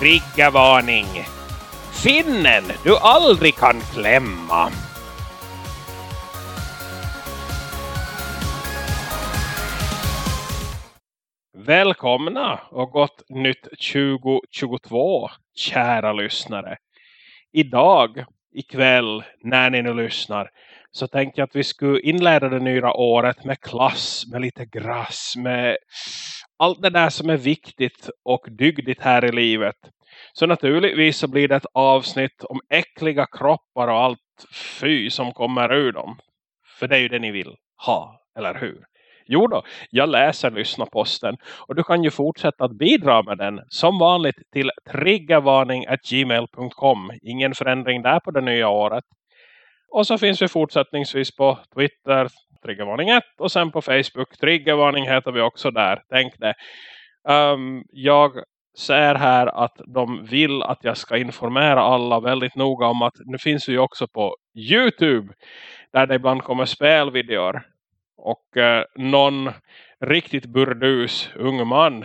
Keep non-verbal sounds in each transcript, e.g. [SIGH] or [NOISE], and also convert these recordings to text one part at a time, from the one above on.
Triggervarning! Finnen du aldrig kan klämma. Välkomna och gott nytt 2022, kära lyssnare. Idag, ikväll, när ni nu lyssnar, så tänkte jag att vi skulle inleda det nya året med klass, med lite grass, med allt det där som är viktigt och dygdigt här i livet. Så naturligtvis så blir det ett avsnitt om äckliga kroppar och allt fy som kommer ur dem. För det är ju det ni vill ha, eller hur? Jo då, jag läser lyssna-posten och du kan ju fortsätta att bidra med den som vanligt till triggervarning.gmail.com. Ingen förändring där på det nya året. Och så finns vi fortsättningsvis på Twitter, Triggervarning 1 och sen på Facebook. Triggervarning heter vi också där, tänk det. Um, jag ser här att de vill att jag ska informera alla väldigt noga om att nu finns vi också på Youtube där det ibland kommer spelvideor och eh, någon riktigt burdus ung man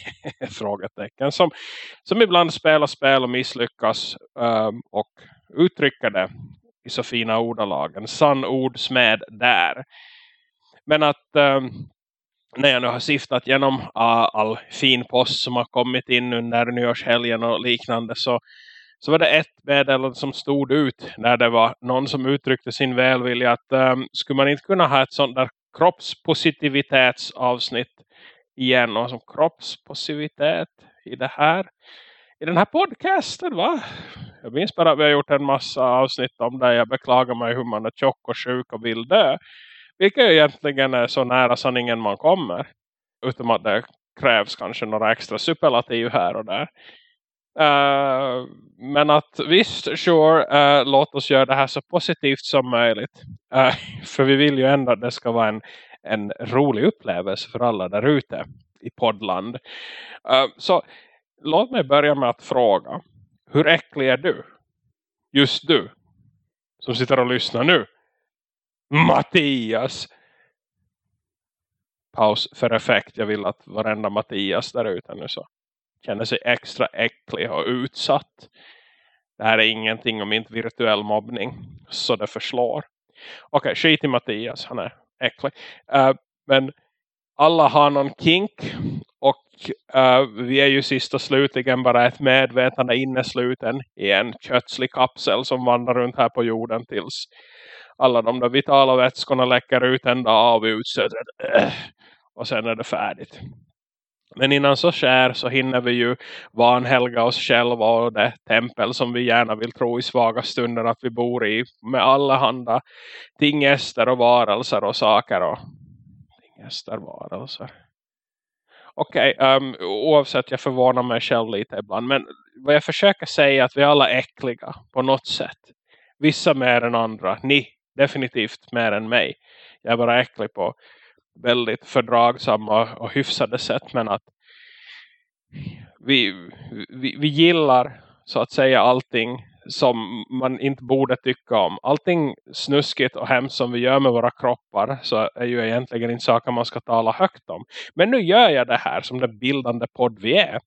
[LAUGHS] frågetecken som, som ibland spelar spel och misslyckas um, och uttrycker det i så fina ordalag. En sann ordsmed där. Men att um, när jag nu har siftat genom uh, all fin post som har kommit in under nyårshelgen och liknande så, så var det ett meddelande som stod ut när det var någon som uttryckte sin välvilja att um, skulle man inte kunna ha ett sånt där kroppspositivitetsavsnitt igen och som kroppspositivitet i det här i den här podcasten va? Jag minns bara att vi har gjort en massa avsnitt om det. Jag beklagar mig hur man är tjock och sjuk och vill dö. Vilket egentligen är så nära sanningen man kommer. Utom att det krävs kanske några extra superlativ här och där. Uh, men att visst, sure, uh, låt oss göra det här så positivt som möjligt. Uh, [LAUGHS] för vi vill ju ändå att det ska vara en, en rolig upplevelse för alla där ute i poddland. så låt mig börja med att fråga. Hur äcklig är du? Just du. Som sitter och lyssnar nu. Mattias. Paus för effekt. Jag vill att varenda Mattias där ute nu så känner sig extra äcklig och utsatt. Det här är ingenting om inte virtuell mobbning. Så det förslår. Okej, okay, skit i Mattias. Han är äcklig. Uh, men alla har någon kink. Och uh, vi är ju sist och slutligen bara ett medvetande innesluten i en kötslig kapsel som vandrar runt här på jorden tills alla de där vitala vätskorna läcker ut en dag av utsötet. Uh, [CLEARS THROAT] och sen är det färdigt. Men innan så sker så hinner vi ju vanhelga oss själva och det tempel som vi gärna vill tro i svaga stunder att vi bor i. Med alla handa tingester och varelser och saker och tingester, varelser. Okej, okay, um, oavsett jag förvånar mig själv lite ibland. Men vad jag försöker säga är att vi alla är äckliga på något sätt. Vissa mer än andra. Ni definitivt mer än mig. Jag är bara äcklig på väldigt fördragsamma och hyfsade sätt. Men att vi, vi, vi gillar så att säga allting som man inte borde tycka om. Allting snuskigt och hemskt som vi gör med våra kroppar så är ju egentligen inte saker man ska tala högt om. Men nu gör jag det här som den bildande podd vi är.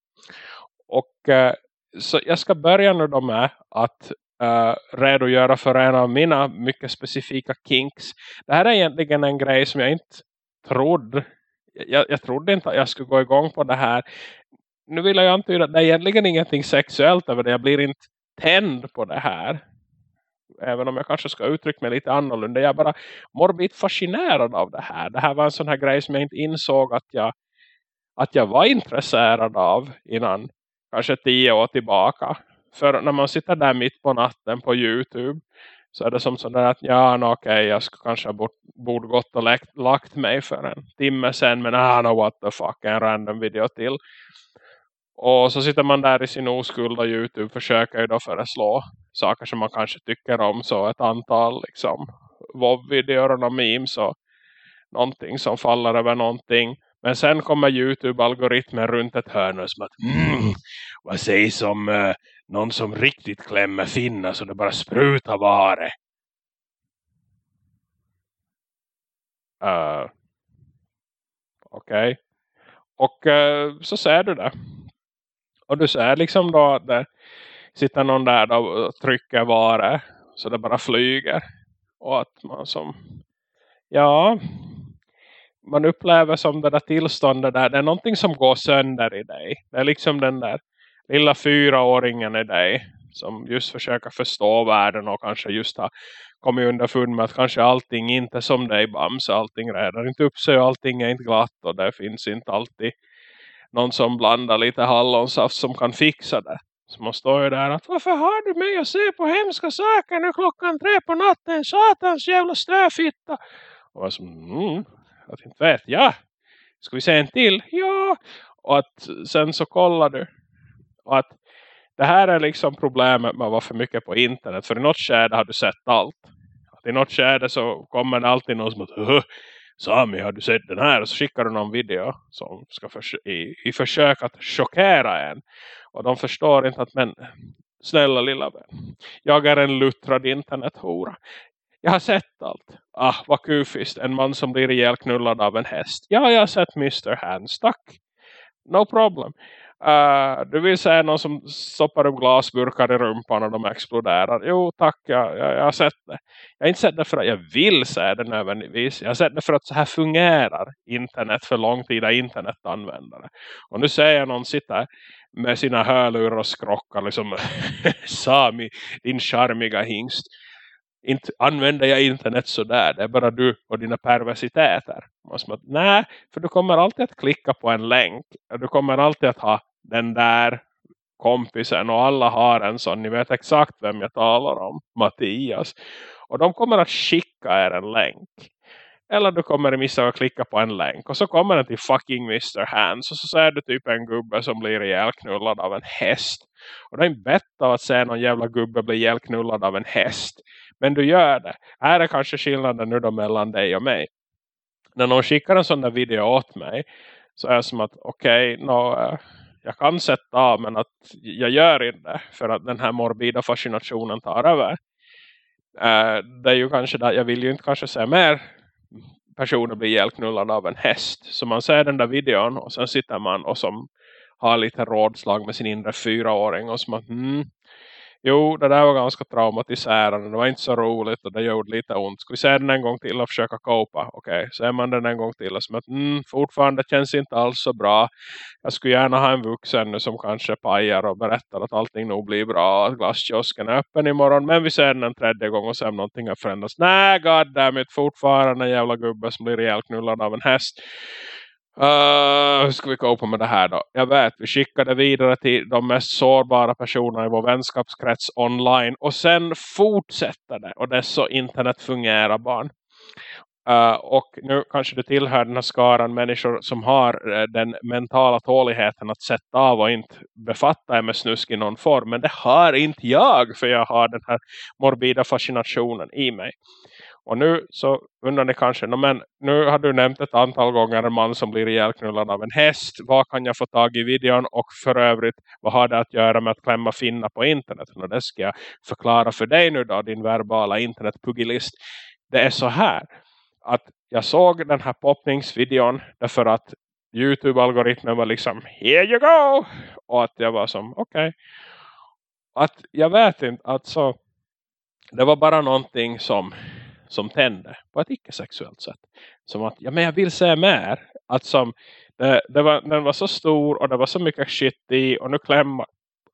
Och eh, så jag ska börja nu då med att uh, redogöra för en av mina mycket specifika kinks. Det här är egentligen en grej som jag inte trodde. Jag, jag trodde inte att jag skulle gå igång på det här. Nu vill jag antyda att det är egentligen ingenting sexuellt över det. Jag blir inte tänd på det här. Även om jag kanske ska uttrycka mig lite annorlunda. Jag är bara morbid fascinerad av det här. Det här var en sån här grej som jag inte insåg att jag, att jag var intresserad av innan kanske tio år tillbaka. För när man sitter där mitt på natten på Youtube så är det som sådär att ja, no, okej, okay, jag skulle kanske bort, borde gått och lagt, lagt mig för en timme sen. Men ah, no, what the fuck, en random video till. Och så sitter man där i sin oskuld och Youtube försöker ju då föreslå saker som man kanske tycker om. Så ett antal liksom videor och memes och någonting som faller över någonting. Men sen kommer Youtube-algoritmen runt ett hörn och som att mm, vad sägs om uh, någon som riktigt klämmer finna så det bara sprutar vare. Uh, Okej. Okay. Och uh, så ser du det och du ser liksom då att det sitter någon där och trycker varor så det bara flyger. Och att man som, ja, man upplever som det där tillståndet där, det är någonting som går sönder i dig. Det är liksom den där lilla fyraåringen i dig som just försöker förstå världen och kanske just har kommit underfund med att kanske allting inte är som dig Bams, allting räddar inte upp sig och allting är inte glatt och det finns inte alltid någon som blandar lite hallonsaft som kan fixa det. Så man står ju där att varför har du mig att se på hemska saker nu klockan tre på natten? Satans jävla ströfitta. Och jag som, mm, att inte vet jag. Ska vi se en till? Ja. Och att sen så kollar du. Och att det här är liksom problemet med att vara för mycket på internet. För i något skärde har du sett allt. Att I något skärde så kommer det alltid någon som att Sami har du sett den här? Och så skickar du någon video som ska för, i, i försök att chockera en. Och de förstår inte att men snälla lilla vän. Jag är en luttrad internethora. Jag har sett allt. Ah, vad kufiskt, En man som blir ihjälknullad av en häst. Ja, jag har sett Mr. Hands. Tack. No problem. Uh, du vill säga någon som stoppar upp glasburkar i rumpan och de exploderar. Jo tack, jag, jag, jag, har sett det. Jag har inte sett det för att jag vill säga det nödvändigtvis. Jag har sett det för att så här fungerar internet för långtida internetanvändare. Och nu säger jag någon sitta med sina hörlurar och skrockar liksom [LAUGHS] Sami, din charmiga hingst. Inte använder jag internet så där. Det är bara du och dina perversiteter. Nej, för du kommer alltid att klicka på en länk. Du kommer alltid att ha den där kompisen och alla har en sån. Ni vet exakt vem jag talar om. Mattias. Och de kommer att skicka er en länk. Eller du kommer att missa att klicka på en länk. Och så kommer den till fucking Mr. Hands. Och så ser du typ en gubbe som blir ihjälknullad av en häst. Och det är inte bättre att se någon jävla gubbe bli ihjälknullad av en häst. Men du gör det. Här är kanske skillnaden nu då mellan dig och mig. När någon skickar en sån där video åt mig. Så är jag som att okej, okay, no, eh, jag kan sätta av men att jag gör inte. För att den här morbida fascinationen tar över. Eh, det är ju kanske där, jag vill ju inte kanske se mer personer bli ihjälknullade av en häst. Så man ser den där videon och sen sitter man och som har lite rådslag med sin inre fyraåring och som att mm, Jo, det där var ganska traumatiserande. Det var inte så roligt och det gjorde lite ont. Ska vi se den en gång till och försöka kopa? Okej, okay. ser man den en gång till och som att mm, fortfarande känns inte alls så bra. Jag skulle gärna ha en vuxen nu som kanske pajar och berättar att allting nog blir bra. Att glasskiosken är öppen imorgon. Men vi ser den en tredje gång och ser om någonting har förändrats. Nej, goddammit, fortfarande en jävla gubbe som blir ihjälknullad av en häst. Uh, hur ska vi gå på med det här då? Jag vet, vi skickade vidare till de mest sårbara personerna i vår vänskapskrets online. Och sen fortsätter det. Och det är så internet fungerar barn. Uh, och nu kanske du tillhör den här skaran människor som har uh, den mentala tåligheten att sätta av och inte befatta er med snusk i någon form. Men det har inte jag för jag har den här morbida fascinationen i mig. Och nu så undrar ni kanske, men nu har du nämnt ett antal gånger en man som blir ihjälknullad av en häst. Vad kan jag få tag i videon? Och för övrigt, vad har det att göra med att klämma finna på internet? Och det ska jag förklara för dig nu då, din verbala internetpugilist. Det är så här, att jag såg den här poppningsvideon därför att Youtube-algoritmen var liksom, here you go! Och att jag var som, okej. Okay. Att jag vet inte, alltså det var bara någonting som som tänder på ett icke-sexuellt sätt. Som att, ja men jag vill säga mer. Att som, det, det var, den var så stor och det var så mycket shit i och nu klämmer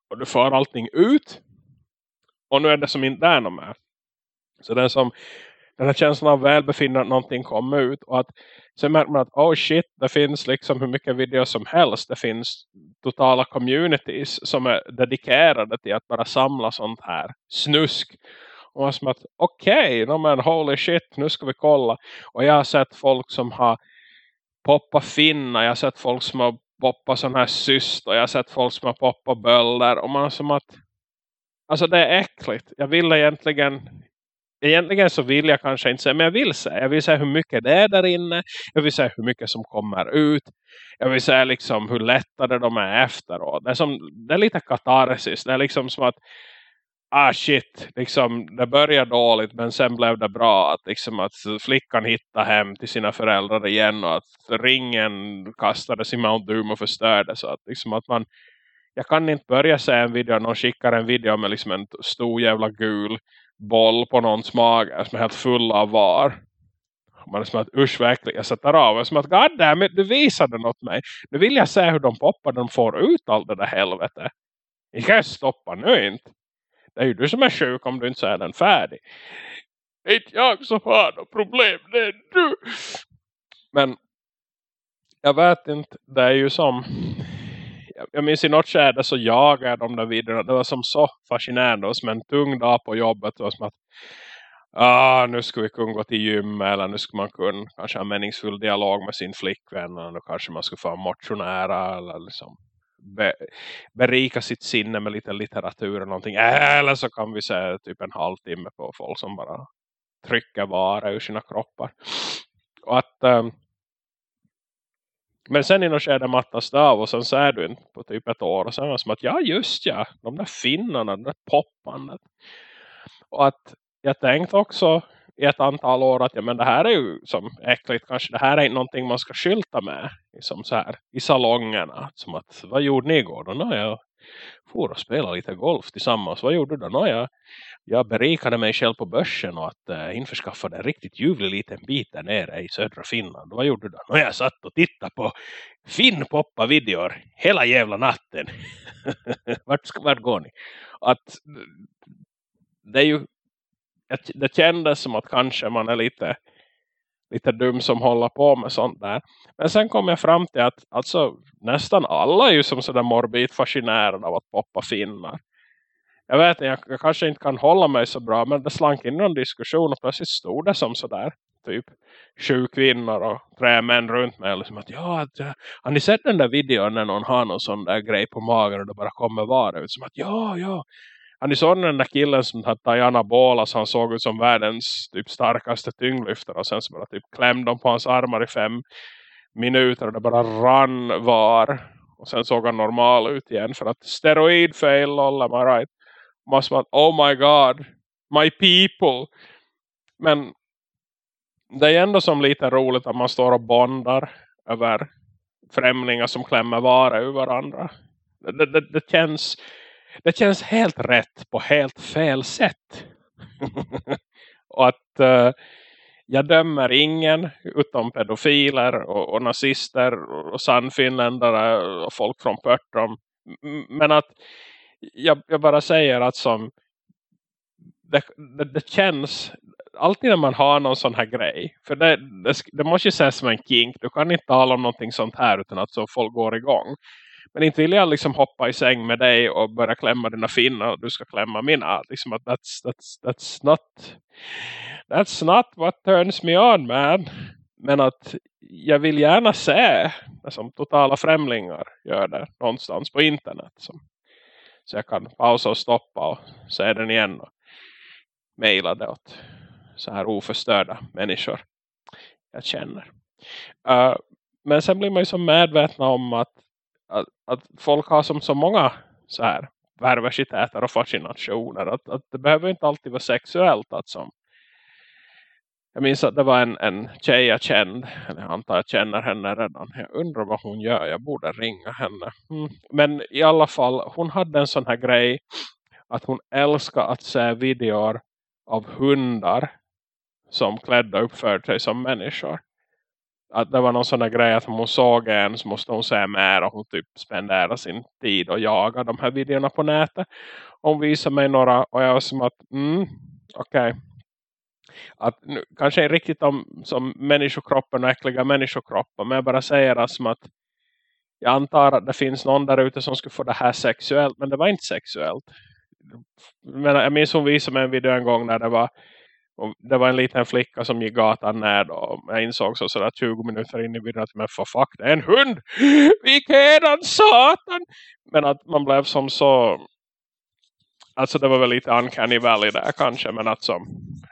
och du får allting ut. Och nu är det som inte är någon mer. Så den som den här känslan av välbefinnande att någonting kommer ut och att sen märker man att oh shit, det finns liksom hur mycket videos som helst. Det finns totala communities som är dedikerade till att bara samla sånt här snusk och man som att okej, okay, no, men holy shit, nu ska vi kolla. Och jag har sett folk som har poppat finna. Jag har sett folk som har poppat sån här syst. Och jag har sett folk som har poppat bölder. Och man som att alltså det är äckligt. Jag vill egentligen egentligen så vill jag kanske inte säga, men jag vill säga. Jag vill säga hur mycket det är där inne. Jag vill säga hur mycket som kommer ut. Jag vill säga liksom hur lättade de är efteråt. Det är, som, det är lite katarsis. Det är liksom som att ah shit, liksom, det började dåligt men sen blev det bra att, liksom, att flickan hittade hem till sina föräldrar igen och att ringen kastades i Mount Doom och förstördes så att, liksom, att man jag kan inte börja se en video någon skickar en video med liksom en stor jävla gul boll på någons mage som är helt full av var. Man är som att usch verkligen, jag sätter av. Jag är som att goddammit, du visade något mig. Nu vill jag se hur de poppar, de får ut allt det där helvete. Jag kan stoppa nu inte. Det är ju du som är sjuk om du inte säger den färdig. Det är inte jag som har något problem, det är du. Men jag vet inte, det är ju som jag minns i något skärde så jagade de där videorna. Det var som så fascinerande som en tung dag på jobbet. Det var som att ah, nu skulle vi kunna gå till gym eller nu skulle man kunna kanske ha meningsfull dialog med sin flickvän Eller nu kanske man skulle få motionära eller liksom be, berika sitt sinne med lite litteratur eller någonting. Eller så kan vi se typ en halvtimme på folk som bara trycker vara ur sina kroppar. Och att um, men sen i något skede mattas det av och sen ser du inte på typ ett år och sen är det som att ja just ja, de där finnarna, det där poppandet. Och att jag tänkte också i ett antal år att ja, men det här är ju som äckligt kanske. Det här är inte någonting man ska skylta med liksom så här, i salongerna. Som att, vad gjorde ni igår då? Nå, jag for och spelade lite golf tillsammans. Vad gjorde du då? Nå, jag, jag berikade mig själv på börsen och att äh, införskaffade en riktigt ljuvlig liten bit där nere i södra Finland. Vad gjorde du då? Nå, jag satt och tittade på finpoppa videor hela jävla natten. [LAUGHS] vart, vart går ni? Att det är ju det kändes som att kanske man är lite, lite dum som håller på med sånt där. Men sen kom jag fram till att alltså, nästan alla är ju som sådär morbid fascinerade av att poppa finnar. Jag vet inte, jag, jag, kanske inte kan hålla mig så bra men det slank in någon diskussion och plötsligt stod det som sådär typ sju kvinnor och tre män runt mig. Liksom att, ja, att, har ni sett den där videon när någon har någon sån där grej på magen och det bara kommer vara ut? Som att ja, ja, han såg den där killen som hade Diana Bolas. Han såg ut som världens typ starkaste tyngdlyftare. Och sen så bara typ klämde de på hans armar i fem minuter. Och det bara rann var. Och sen såg han normal ut igen. För att steroid fail, lol, am I right? Måste man, oh my god. My people. Men det är ändå som lite roligt att man står och bondar över främlingar som klämmer vara ur varandra. Det, det, det känns det känns helt rätt på helt fel sätt. [LAUGHS] och att uh, jag dömer ingen utom pedofiler och, och nazister och sannfinländare och folk från Pörtrom. Men att jag, jag, bara säger att som det, det, det, känns alltid när man har någon sån här grej. För det, det, det måste ju ses som en kink. Du kan inte tala om någonting sånt här utan att så folk går igång. Men inte vill jag liksom hoppa i säng med dig och börja klämma dina finnar och du ska klämma mina. Liksom att that's, that's, that's not that's not what turns me on man. Men att jag vill gärna se som totala främlingar gör det någonstans på internet. Som, så jag kan pausa och stoppa och se den igen och mejla det åt så här oförstörda människor jag känner. Uh, men sen blir man ju så medvetna om att att, att folk har som så många så här perversiteter och fascinationer. Att, att det behöver inte alltid vara sexuellt. Att som, jag minns att det var en, en tjej jag kände. Eller jag antar jag känner henne redan. Jag undrar vad hon gör. Jag borde ringa henne. Mm. Men i alla fall. Hon hade en sån här grej. Att hon älskar att se videor av hundar. Som klädda uppförde sig som människor att det var någon sån där grej att om hon såg en så måste hon se mer och hon typ spenderade sin tid och jaga de här videorna på nätet. Hon visade mig några och jag var som att, mm, okej. Okay. Att nu, kanske inte riktigt om som människokroppen och äckliga människokroppar. men jag bara säger det som att jag antar att det finns någon där ute som skulle få det här sexuellt men det var inte sexuellt. Men jag minns hon visade mig en video en gång när det var och det var en liten flicka som gick gatan ner då. Jag insåg så sådär 20 minuter in i videon att men för fuck, det är en hund! [GASPS] Vilken satan! Men att man blev som så... Alltså det var väl lite uncanny valley där kanske. Men att som,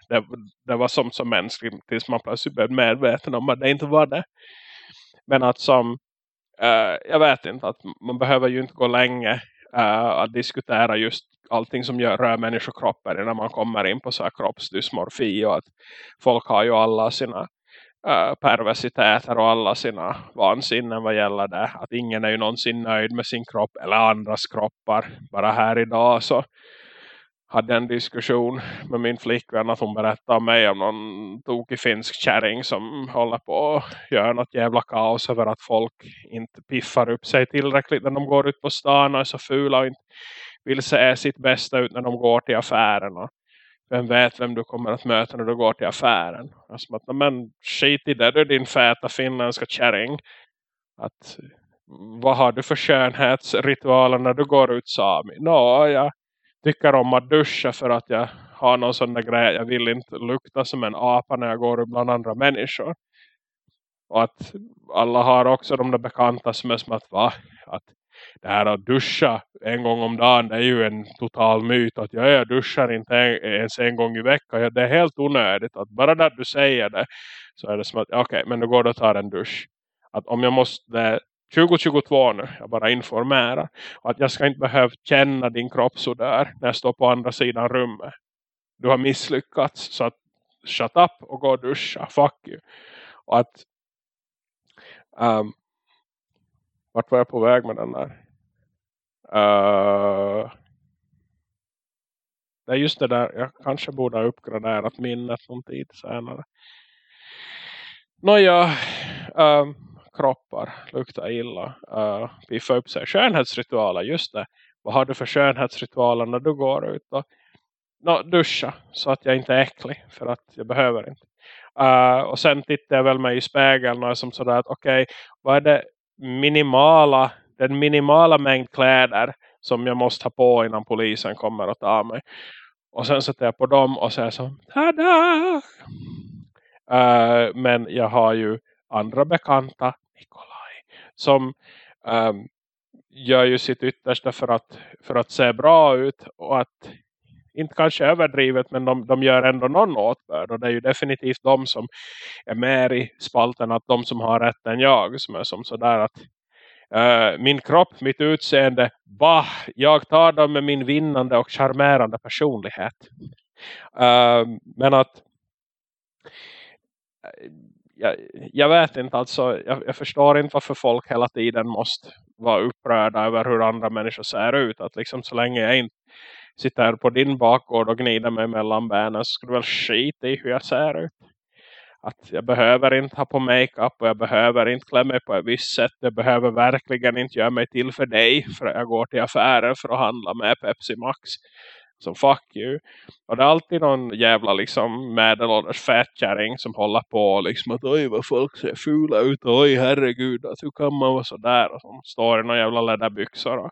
det, det var som så mänskligt tills man plötsligt blev medveten om att det inte var det. Men att som... Uh, jag vet inte att man behöver ju inte gå länge uh, att diskutera just allting som gör, rör människokroppen när man kommer in på så här kroppsdysmorfi och att folk har ju alla sina uh, perversiteter och alla sina vansinnen vad gäller det. Att ingen är ju någonsin nöjd med sin kropp eller andras kroppar. Bara här idag så hade en diskussion med min flickvän att hon berättade om mig om någon tokig finsk kärring som håller på att göra något jävla kaos över att folk inte piffar upp sig tillräckligt när de går ut på stan och är så fula och inte vill se sitt bästa ut när de går till affären. Vem vet vem du kommer att möta när du går till affären. Alltså att, men skit i det, du din fäta finländska kärring. Att, vad har du för skönhetsritualer när du går ut Sami? Nå, jag tycker om att duscha för att jag har någon sån där grej. Jag vill inte lukta som en apa när jag går bland andra människor. Och att alla har också de där bekanta som är som att va? Att det här att duscha en gång om dagen det är ju en total myt. Att jag, jag duschar inte ens en gång i veckan. Det är helt onödigt. Att bara när du säger det så är det som att okej okay, men då går det och tar en dusch. Att om jag måste 2022 nu, jag bara informerar. Att jag ska inte behöva känna din kroppsodör när jag står på andra sidan rummet. Du har misslyckats så att shut up och gå och duscha. Fuck you. Och att um, vart var jag på väg med den där? Uh, det är just det där, jag kanske borde ha uppgraderat minnet någon tid senare. Nåja, um, kroppar luktar illa. Eh, uh, piffa upp sig. Skönhetsritualer, just det. Vad har du för skönhetsritualer när du går ut? Och, no, duscha så att jag inte är äcklig. För att jag behöver inte. Uh, och sen tittar jag väl mig i spegeln och är som sådär att okej, okay, vad är det minimala, den minimala mängd kläder som jag måste ha på innan polisen kommer att ta mig. Och sen sätter jag på dem och säger så, tada! Uh, men jag har ju andra bekanta, Nikolaj, som um, gör ju sitt yttersta för att, för att se bra ut och att inte kanske överdrivet men de, de gör ändå någon åtbörd och det är ju definitivt de som är mer i spalten att de som har rätt än jag som är som sådär att uh, min kropp, mitt utseende bah, jag tar dem med min vinnande och charmerande personlighet. Uh, men att eh, jag, jag, vet inte alltså, jag, jag, förstår inte varför folk hela tiden måste vara upprörda över hur andra människor ser ut. Att liksom så länge jag inte sitter på din bakgård och gnider mig mellan benen så skulle väl skita i hur jag ser ut. Att jag behöver inte ha på makeup och jag behöver inte klä mig på ett visst sätt. Jag behöver verkligen inte göra mig till för dig för att jag går till affären för att handla med Pepsi Max som fuck you. Och det är alltid någon jävla liksom medelålders fettkärring som håller på liksom att oj vad folk ser fula ut. Oj herregud att hur kan man vara sådär. Och som står i några jävla läderbyxor och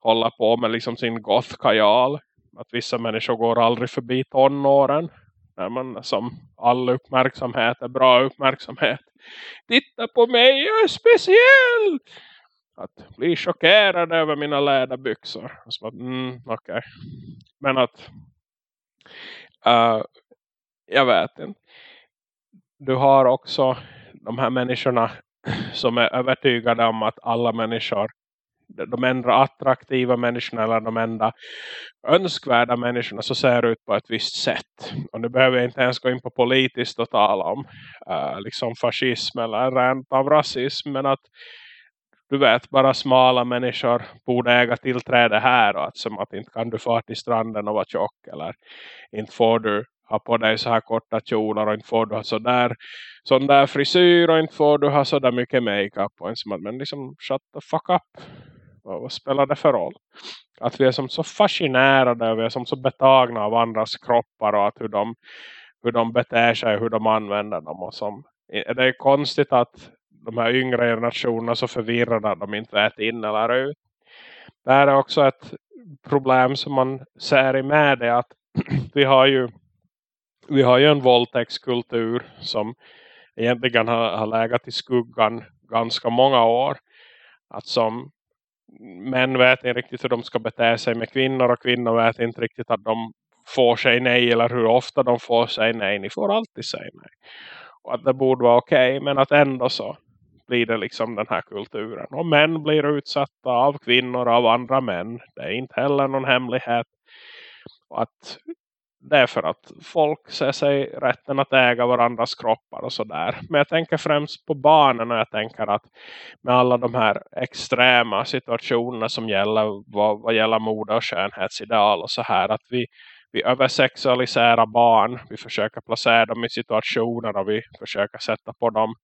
håller på med liksom sin goth kajal. Att vissa människor går aldrig förbi tonåren. När man som all uppmärksamhet är bra uppmärksamhet. Titta på mig, jag är speciell! Att bli chockerad över mina läderbyxor. Så bara, mm, okay. Men att uh, jag vet inte. Du har också de här människorna [CLEARS THROAT] som är övertygade om att alla människor de enda attraktiva människorna eller de enda önskvärda människorna så ser ut på ett visst sätt. Och nu behöver jag inte ens gå in på politiskt och tala om uh, liksom fascism eller rent av rasism men att du vet, bara smala människor borde äga tillträde här och att som att inte kan du få till stranden och vara tjock eller inte får du ha på dig så här korta kjolar och inte får du ha så där, sån där frisyr och inte får du ha så där mycket makeup och en som att, men liksom shut the fuck up. Vad, vad spelar det för roll? Att vi är som så fascinerade och vi är som så betagna av andras kroppar och att hur de, hur de beter sig och hur de använder dem och som, det är konstigt att de här yngre generationerna så förvirrade att de inte vet in eller ut. Det här är också ett problem som man ser i media att [CLEARS THROAT] vi har ju vi har ju en våldtäktskultur som egentligen har, har lägat i skuggan ganska många år. Att som män vet inte riktigt hur de ska bete sig med kvinnor och kvinnor vet inte riktigt att de får sig nej eller hur ofta de får sig nej. Ni får alltid säga nej. Och att det borde vara okej okay, men att ändå så blir det liksom den här kulturen. Och män blir utsatta av kvinnor av andra män. Det är inte heller någon hemlighet. Och att det är för att folk ser sig rätten att äga varandras kroppar och sådär. Men jag tänker främst på barnen och jag tänker att med alla de här extrema situationerna som gäller vad, vad gäller mode och skönhetsideal och så här att vi, vi översexualiserar barn. Vi försöker placera dem i situationer och vi försöker sätta på dem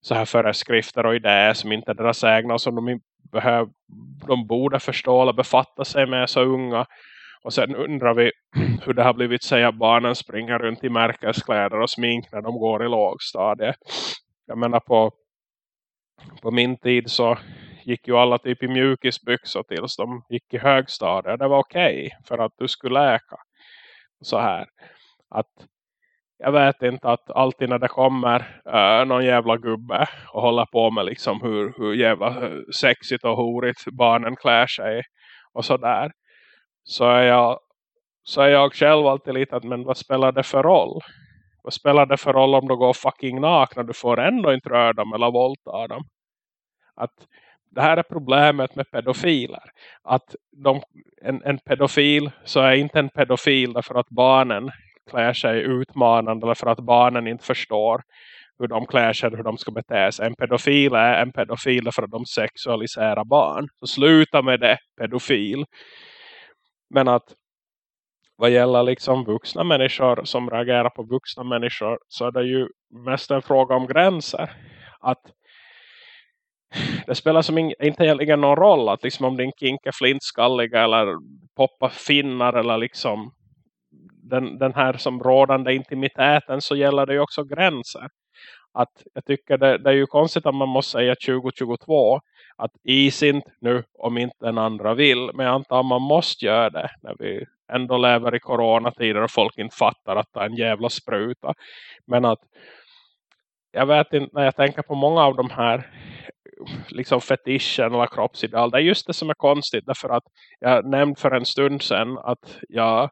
så här föreskrifter och idéer som inte är deras egna och som de, behöv, de borde förstå eller befatta sig med så unga. Och sen undrar vi [CLEARS THROAT] hur det har blivit säga att barnen springer runt i märkeskläder och smink när de går i lågstadiet. Jag menar på, på min tid så gick ju alla typ i mjukisbyxor tills de gick i högstadiet. Det var okej okay för att du skulle läka. Så här. Att jag vet inte att alltid när det kommer uh, någon jävla gubbe och håller på med liksom hur, hur jävla eh, sexigt och horigt barnen klär sig och sådär. Så är jag, så är jag själv alltid lite att men vad spelar det för roll? Vad spelar det för roll om du går fucking nakna? Du får ändå inte röra dem eller våldta dem. Att det här är problemet med pedofiler. Att de, en, en pedofil så är inte en pedofil därför att barnen klär sig utmanande eller för att barnen inte förstår hur de klär sig hur de ska bete sig. En pedofil är en pedofil för att de sexualiserar barn. Så sluta med det, pedofil. Men att vad gäller liksom vuxna människor som reagerar på vuxna människor så är det ju mest en fråga om gränser. Att det spelar som inte egentligen någon roll att liksom om din kink är flintskalliga eller poppa finnar eller liksom den, den här som rådande intimiteten så gäller det ju också gränser. Att jag tycker det, det är ju konstigt att man måste säga 2022 att is inte nu om inte den andra vill. Men jag antar att man måste göra det när vi ändå lever i coronatider och folk inte fattar att det är en jävla spruta. Men att jag vet inte, när jag tänker på många av de här liksom fetischen eller kroppsideal. Det är just det som är konstigt. Därför att jag nämnde för en stund sedan att jag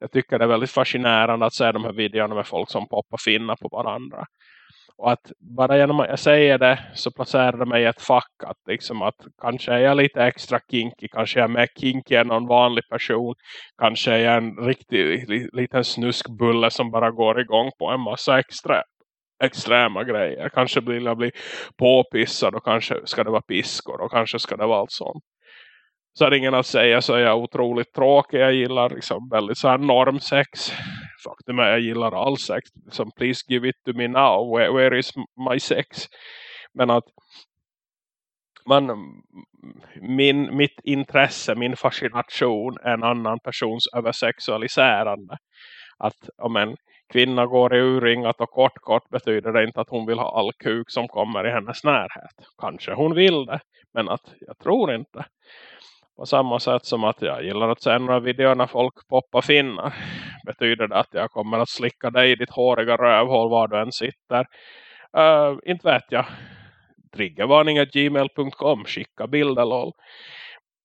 jag tycker det är väldigt fascinerande att se de här videorna med folk som poppar finna på varandra. Och att bara genom att jag säger det så placerar det mig i ett fack att, liksom att kanske är jag lite extra kinky, kanske är jag mer kinky än någon vanlig person. Kanske är jag en riktig liten snuskbulle som bara går igång på en massa extra extrema grejer. Kanske blir jag bli påpissad och kanske ska det vara piskor och kanske ska det vara allt sånt så är det ingen att säga så är jag otroligt tråkig. Jag gillar liksom väldigt så här normsex. Faktum är jag gillar all sex. Liksom, please give it to me now. Where, where is my sex? Men att man, min, mitt intresse, min fascination är en annan persons översexualiserande. Att om en kvinna går i urringat och kort kort betyder det inte att hon vill ha all kuk som kommer i hennes närhet. Kanske hon vill det, men att jag tror inte. På samma sätt som att jag gillar att se några videor när folk poppar finnar. Betyder det att jag kommer att slicka dig i ditt håriga rövhål var du än sitter? Uh, inte vet jag. Triggervarning.gmail.com Skicka bilder lol.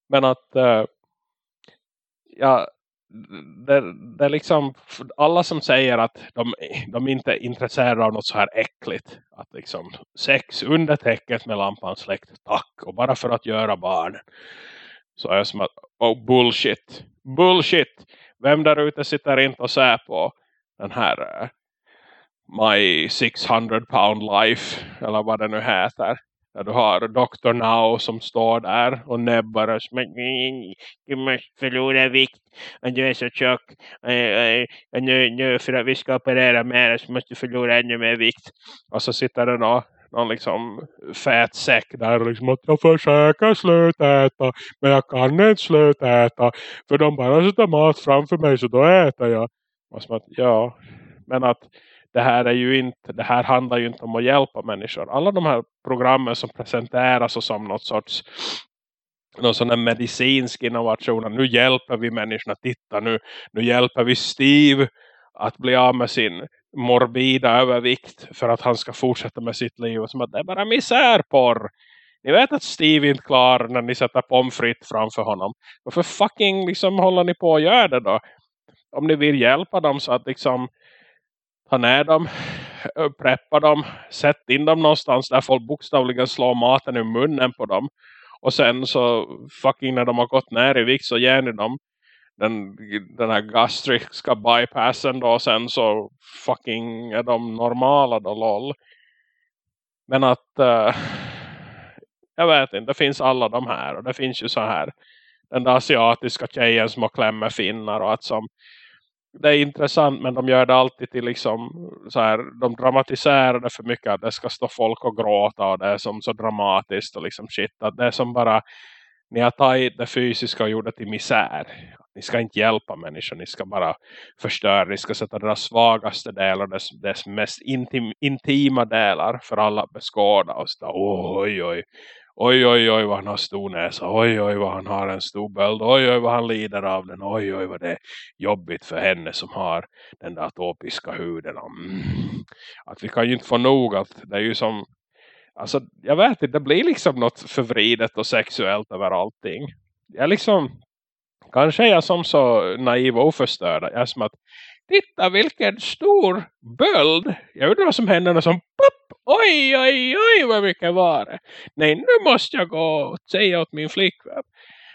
Men att uh, ja, det, det är liksom alla som säger att de, de inte är intresserade av något så här äckligt. Att liksom sex under täcket med lampan släckt. Tack. Och bara för att göra barnen. Så är jag som att, oh bullshit. Bullshit. Vem där ute sitter inte och ser på den här uh, My 600 pound life. Eller vad det nu heter. Där du har Dr. Now som står där och näbbar och Du måste förlora vikt. Och du är så tjock. Och nu, nu för att vi ska operera mer så måste du förlora ännu mer vikt. Och så sitter den och någon liksom fät säck där liksom att jag försöker slutäta men jag kan inte slutäta för de bara sätter mat framför mig så då äter jag. Och att, ja, men att det här är ju inte, det här handlar ju inte om att hjälpa människor. Alla de här programmen som presenteras som något sorts någon sån där medicinsk innovation. Nu hjälper vi människorna, titta nu, nu hjälper vi Steve att bli av med sin morbida övervikt för att han ska fortsätta med sitt liv. Och som att det är bara misärporr. Ni vet att Steve inte klarar när ni sätter pomfritt framför honom. Varför fucking liksom håller ni på att göra det då? Om ni vill hjälpa dem så att liksom ta ner dem, preppa dem, sätt in dem någonstans där folk bokstavligen slår maten i munnen på dem. Och sen så fucking när de har gått ner i vikt så ger ni dem den, den här gastriska bypassen då sen så fucking är de normala då lol. Men att uh, jag vet inte, det finns alla de här och det finns ju så här den där asiatiska tjejen som har klämmer finnar och att som det är intressant men de gör det alltid till liksom så här, de dramatiserar det för mycket att det ska stå folk och gråta och det är som så dramatiskt och liksom shit att det är som bara ni har tagit det fysiska och gjort det till misär. Ni ska inte hjälpa människor, ni ska bara förstöra, ni ska sätta deras svagaste delar, dess, dess mest intim, intima delar för alla att beskåda och så oj oj, oj oj oj vad han har stor näsa, oj oj vad han har en stor böld, oj oj vad han lider av den, oj oj vad det är jobbigt för henne som har den där atopiska huden. Mm. Att vi kan ju inte få nog att det är ju som, alltså jag vet inte, det blir liksom något förvridet och sexuellt över allting. Jag liksom, kanske är jag som så naiv och oförstörd, jag är som att titta vilken stor böld. Jag undrar vad som händer när som pop, oj oj oj vad mycket var det. Nej nu måste jag gå och säga åt min flickvän.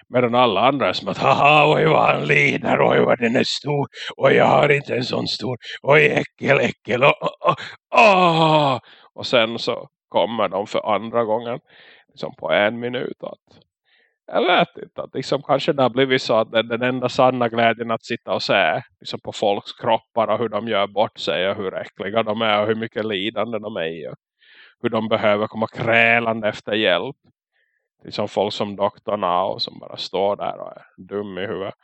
Medan alla andra är som att haha oj vad han lider, oj vad den är stor. Oj jag har inte en sån stor. Oj äckel äckel. Oh, oh, oh. Och sen så kommer de för andra gången. Liksom på en minut att jag vet inte. Att liksom kanske det har blivit så att den, den enda sanna glädjen att sitta och se liksom på folks kroppar och hur de gör bort sig och hur äckliga de är och hur mycket lidande de är och hur de behöver komma krälande efter hjälp. Liksom folk som doktorna och som bara står där och är dum i huvudet.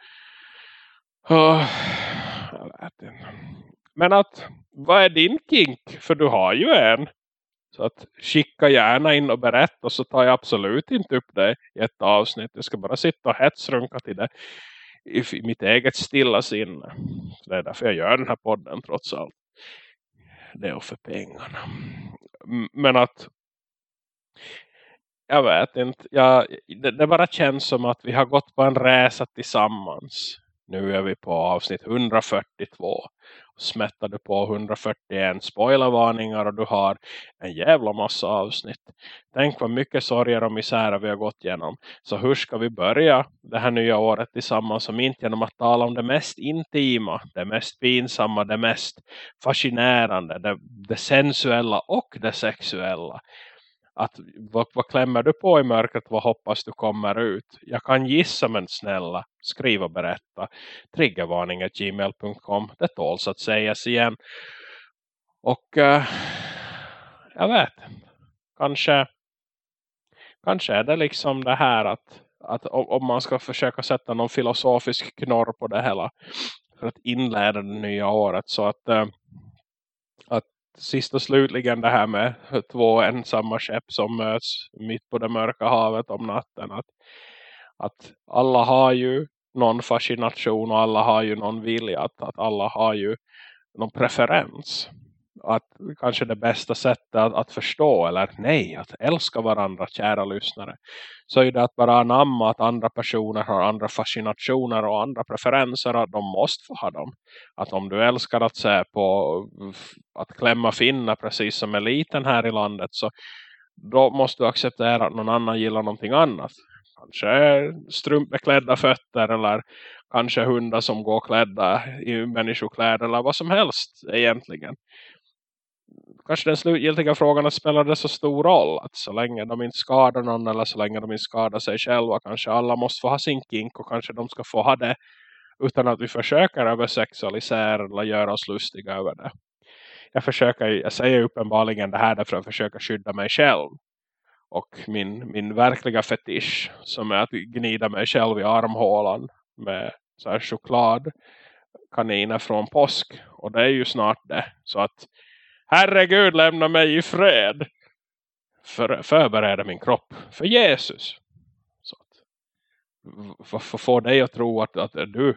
Oh, jag vet inte. Men att, vad är din kink? För du har ju en. Så att skicka gärna in och berätta så tar jag absolut inte upp det i ett avsnitt. Jag ska bara sitta och hetsrunka till det i mitt eget stilla sinne. Det är därför jag gör den här podden trots allt. Det är för pengarna. Men att jag vet inte. Jag, det, det bara känns som att vi har gått på en resa tillsammans. Nu är vi på avsnitt 142 smättar du på 141 spoilervarningar och du har en jävla massa avsnitt. Tänk vad mycket sorger och misär vi har gått igenom. Så hur ska vi börja det här nya året tillsammans som inte genom att tala om det mest intima, det mest pinsamma, det mest fascinerande, det, det sensuella och det sexuella att vad, vad klämmer du på i mörkret, vad hoppas du kommer ut? Jag kan gissa men snälla, skriv och berätta. Triggervarning.gmail.com Det tåls att sägas igen. Och uh, jag vet kanske kanske är det liksom det här att, att om man ska försöka sätta någon filosofisk knorr på det hela för att inleda det nya året så att uh, sist och slutligen det här med två ensamma skepp som möts mitt på det mörka havet om natten. Att, att alla har ju någon fascination och alla har ju någon vilja. Att, att alla har ju någon preferens att kanske det bästa sättet att, att, förstå eller nej, att älska varandra kära lyssnare så är det att bara anamma att andra personer har andra fascinationer och andra preferenser att de måste få ha dem. Att om du älskar att se på att klämma finna precis som eliten här i landet så då måste du acceptera att någon annan gillar någonting annat. Kanske strumpbeklädda fötter eller kanske hundar som går klädda i människokläder eller vad som helst egentligen kanske den slutgiltiga frågan att spelar det så stor roll att så länge de inte skadar någon eller så länge de inte skadar sig själva kanske alla måste få ha sin kink och kanske de ska få ha det utan att vi försöker översexualisera eller göra oss lustiga över det. Jag försöker, jag säger uppenbarligen det här därför att försöka skydda mig själv och min, min verkliga fetisch som är att gnida mig själv i armhålan med så här choklad kaniner från påsk och det är ju snart det så att Herregud lämna mig i fred. För, förbereda min kropp för Jesus. Så att, få dig att tro att, att du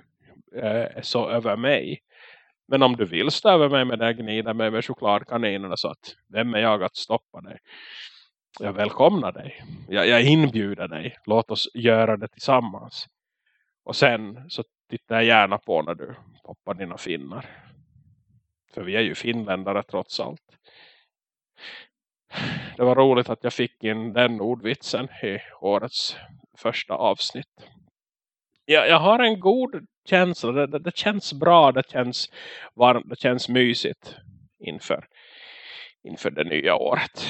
eh, är så över mig. Men om du vill stå över mig med den gnida mig med chokladkaninerna så att vem är jag att stoppa dig? Jag välkomnar dig. Jag, jag inbjuder dig. Låt oss göra det tillsammans. Och sen så tittar jag gärna på när du poppar dina finnar. För vi är ju finländare trots allt. Det var roligt att jag fick in den ordvitsen i årets första avsnitt. Jag, jag har en god känsla. Det, det, det, känns bra, det känns varmt, det känns mysigt inför, inför det nya året.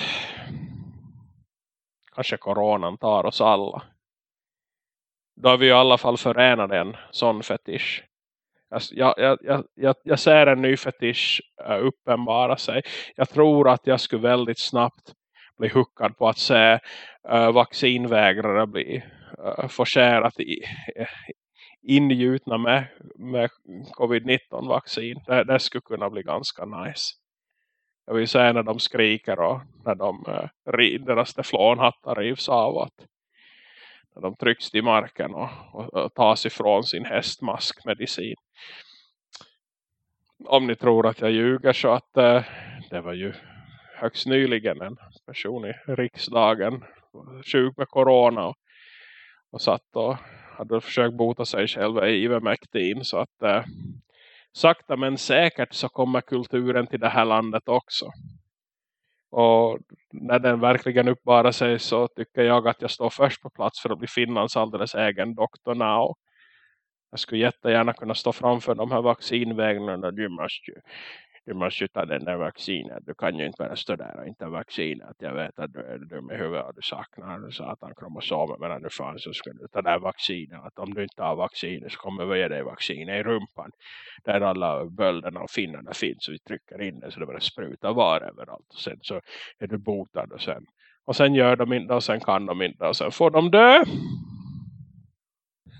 Kanske coronan tar oss alla. Då är vi i alla fall förenade en sån fetisch. Jag, jag, jag, jag, jag ser en ny fetisch eh, uppenbara sig. Jag tror att jag skulle väldigt snabbt bli huckad på att se uh, vaccinvägrare bli uh, forcerat i, ingjutna med, med covid-19-vaccin. Det, det skulle kunna bli ganska nice. Jag vill säga när de skriker och när de, uh, deras teflonhattar rivs av. Att, när de trycks till marken och, och, och tas ifrån sin hästmaskmedicin. Om ni tror att jag ljuger så att eh, det var ju högst nyligen en person i riksdagen sjuk med corona och, och satt och hade försökt bota sig själv i Ivermectin så att eh, sakta men säkert så kommer kulturen till det här landet också. Och när den verkligen uppbara sig så tycker jag att jag står först på plats för att bli Finlands alldeles egen doktor now. Jag skulle jättegärna kunna stå framför de här vaccinvägnarna. Du måste ju du måste ju ta den där vaccinen. Du kan ju inte bara stå där och inte ha vaccinet. Jag vet att du är dum i huvudet och du saknar satan kromosomer. Men nu fan så ska du ta det där vaccinet. Att om du inte har vaccinet så kommer vi ge dig vaccinet i rumpan. Där alla bölderna och finnarna finns. Så vi trycker in det så det bara sprutar var överallt. Och sen så är du botad och sen. Och sen gör de inte och sen kan de inte. Och sen får de dö.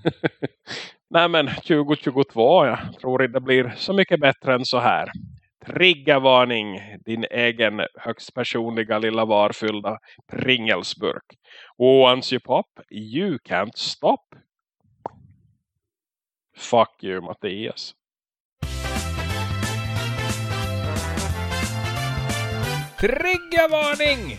[LAUGHS] Nej men 2022 jag tror inte det blir så mycket bättre än så här triggervarning, din egen högst personliga lilla varfyllda Pringelsburk. Once you pop, you can't stop. Fuck you, Mattias. Triggervarning!